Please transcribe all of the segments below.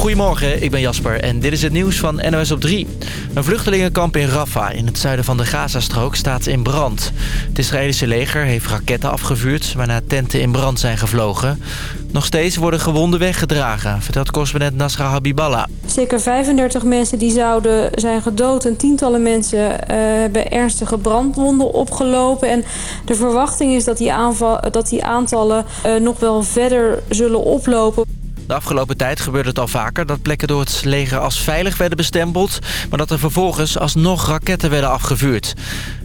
Goedemorgen, ik ben Jasper en dit is het nieuws van NOS op 3. Een vluchtelingenkamp in Rafah in het zuiden van de Gazastrook staat in brand. Het Israëlische leger heeft raketten afgevuurd... waarna tenten in brand zijn gevlogen. Nog steeds worden gewonden weggedragen, vertelt correspondent Nasra Habiballah. Zeker 35 mensen die zouden zijn gedood en tientallen mensen uh, hebben ernstige brandwonden opgelopen. En de verwachting is dat die, aanval, dat die aantallen uh, nog wel verder zullen oplopen. De afgelopen tijd gebeurde het al vaker dat plekken door het leger als veilig werden bestempeld... maar dat er vervolgens alsnog raketten werden afgevuurd.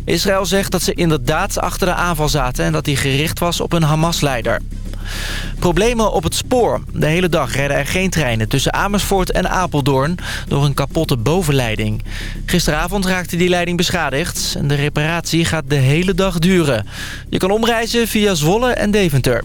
Israël zegt dat ze inderdaad achter de aanval zaten... en dat die gericht was op een Hamas-leider. Problemen op het spoor. De hele dag rijden er geen treinen tussen Amersfoort en Apeldoorn... door een kapotte bovenleiding. Gisteravond raakte die leiding beschadigd... en de reparatie gaat de hele dag duren. Je kan omreizen via Zwolle en Deventer.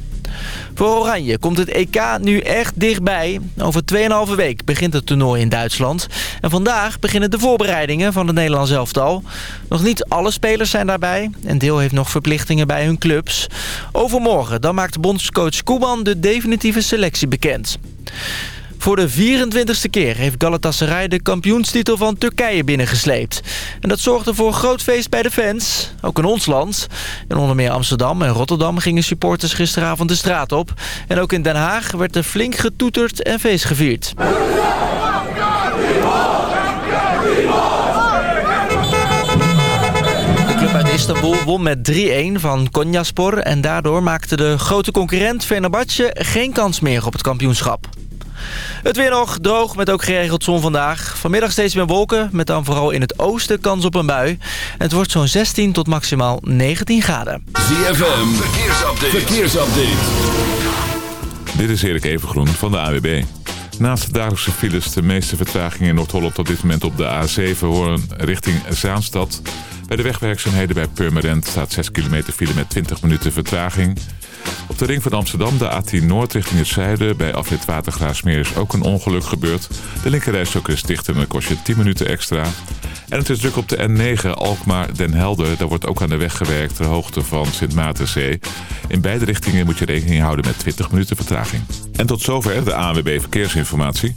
Voor Oranje komt het EK nu echt dichtbij. Over 2,5 week begint het toernooi in Duitsland. En vandaag beginnen de voorbereidingen van het Nederlands elftal. Nog niet alle spelers zijn daarbij. En deel heeft nog verplichtingen bij hun clubs. Overmorgen dan maakt bondscoach Koeman de definitieve selectie bekend. Voor de 24ste keer heeft Galatasaray de kampioenstitel van Turkije binnengesleept. En dat zorgde voor een groot feest bij de fans, ook in ons land. In onder meer Amsterdam en Rotterdam gingen supporters gisteravond de straat op. En ook in Den Haag werd er flink getoeterd en feest gevierd. Istanbul won met 3-1 van Konyaspor... en daardoor maakte de grote concurrent Fenerbahce geen kans meer op het kampioenschap. Het weer nog droog met ook geregeld zon vandaag. Vanmiddag steeds meer wolken met dan vooral in het oosten kans op een bui. Het wordt zo'n 16 tot maximaal 19 graden. ZFM, verkeersupdate. verkeersupdate. Dit is Erik Evengroen van de AWB. Naast de dagelijkse files de meeste vertragingen in Noord-Holland op dit moment op de A7 horen richting Zaanstad. Bij de wegwerkzaamheden bij Purmerend staat 6 kilometer file met 20 minuten vertraging. Op de ring van Amsterdam, de A10 Noord richting het zuiden... bij afrit Watergraafsmeer is ook een ongeluk gebeurd. De linkerrijstok is dicht en dan kost je 10 minuten extra. En het is druk op de N9 Alkmaar-Den Helder. Daar wordt ook aan de weg gewerkt ter hoogte van Sint Maartenzee. In beide richtingen moet je rekening houden met 20 minuten vertraging. En tot zover de ANWB Verkeersinformatie.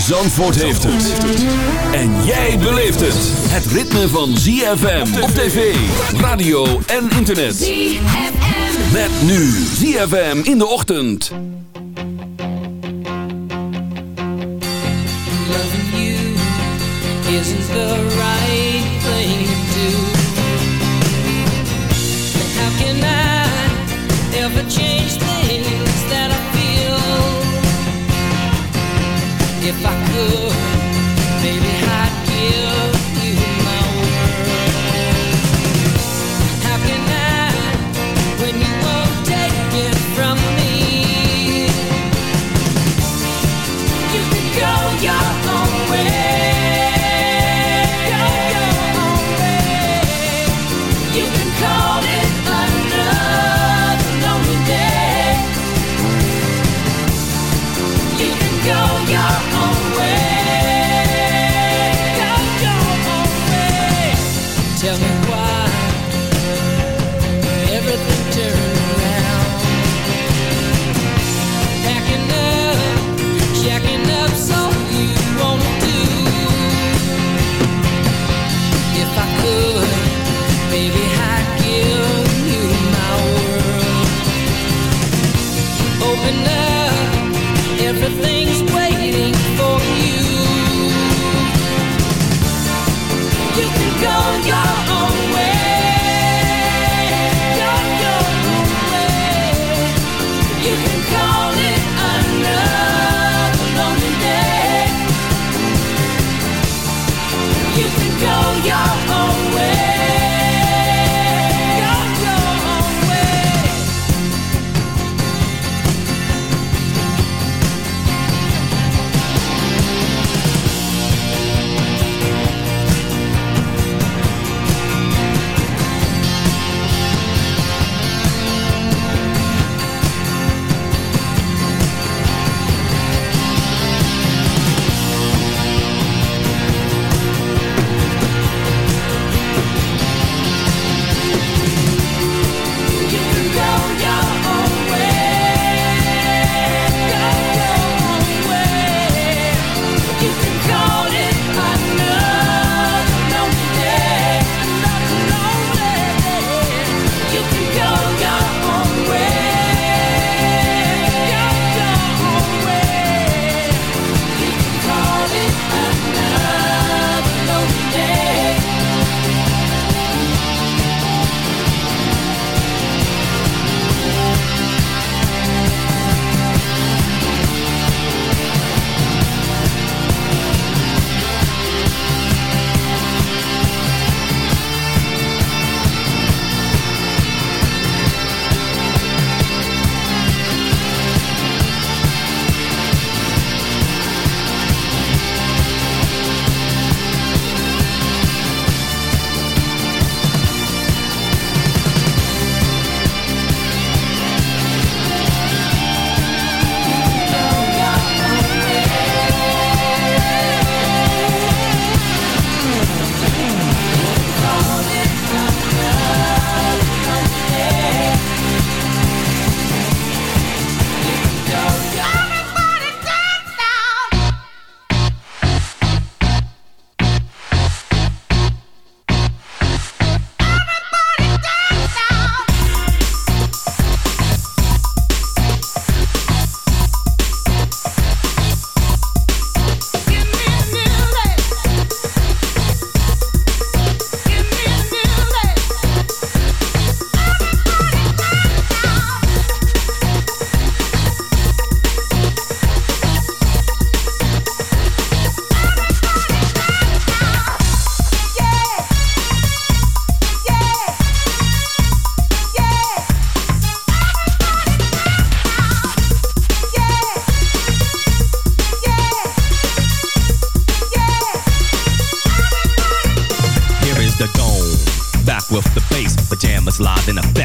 Zandvoort heeft het. En jij beleeft het. Het ritme van ZFM op tv, radio en internet. ZFM. Met nu ZFM in de ochtend. Loving you isn't the right thing If I could,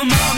him on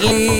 again.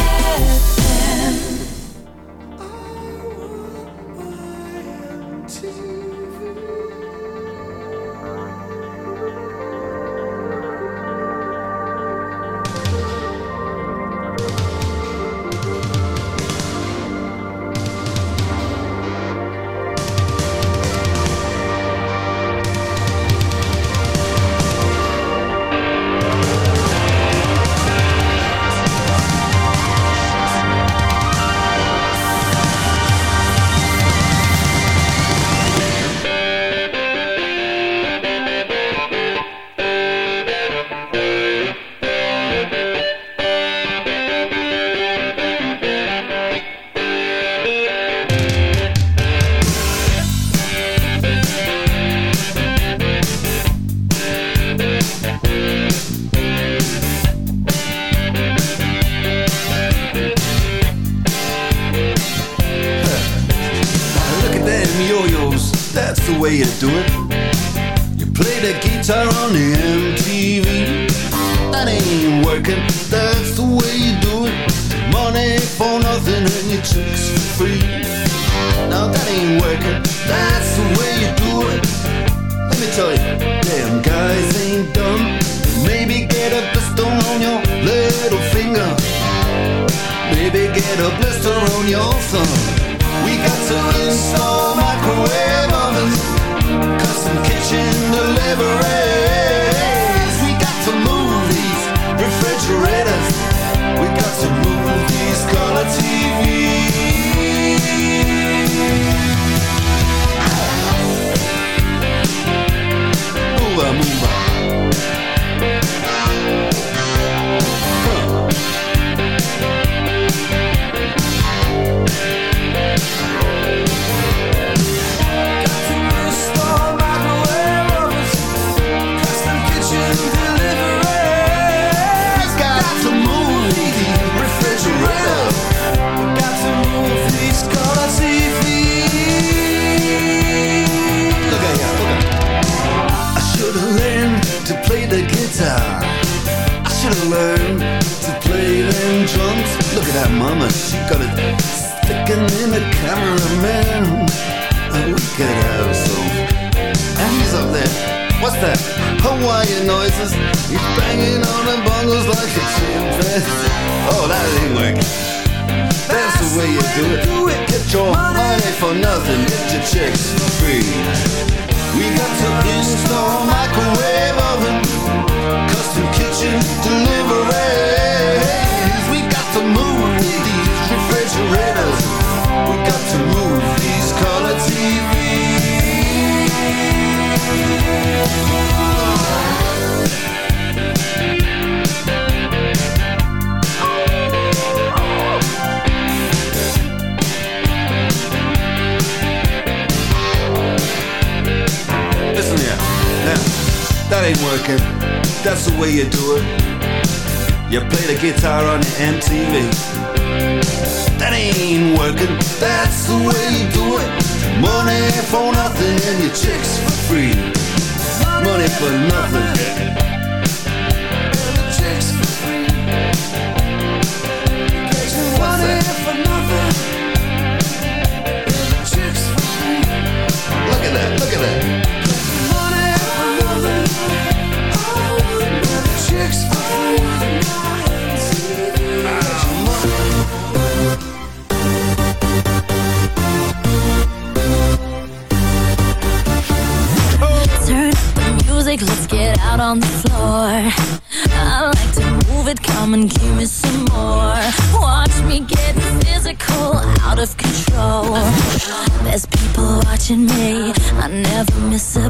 Entonces viene me, I never miss a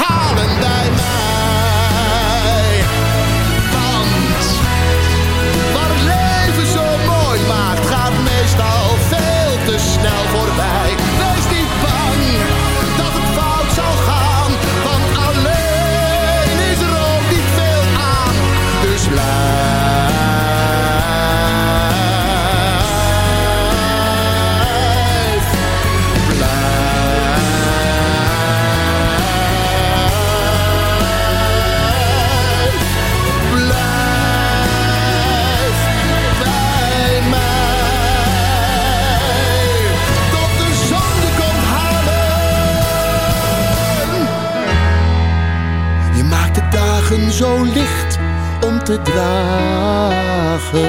te dragen.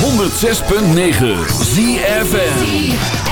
106.9 ZFM.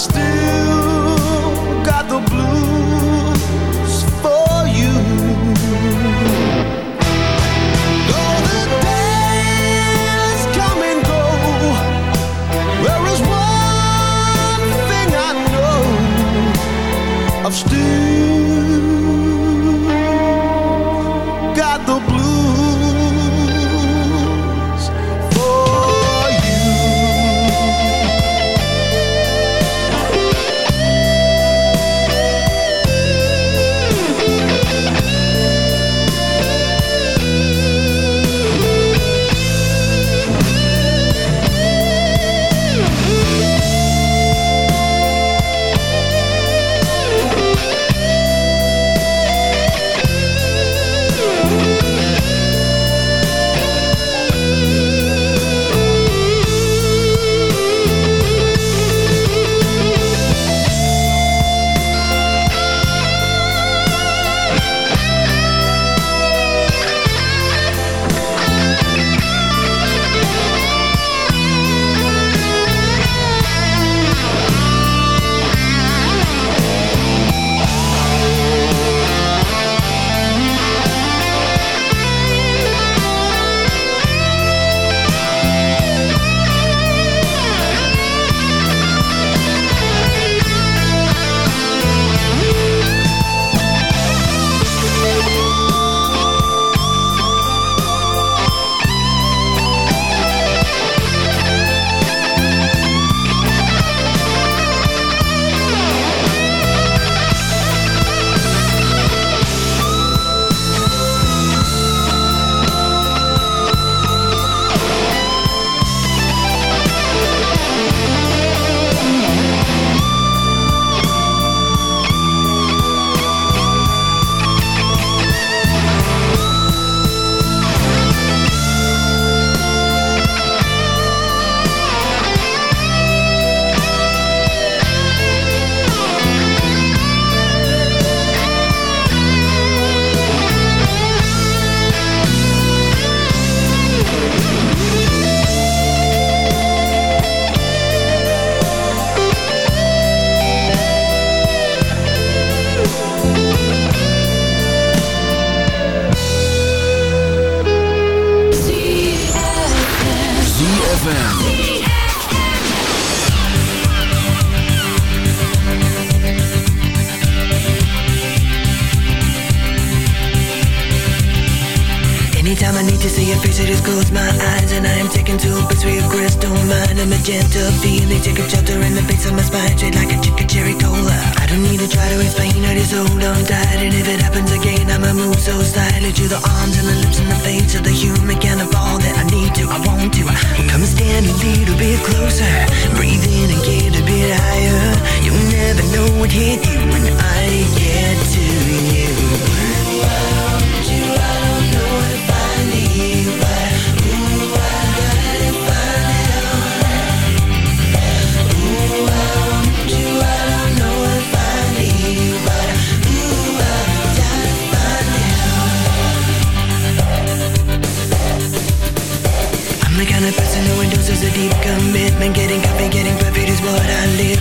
still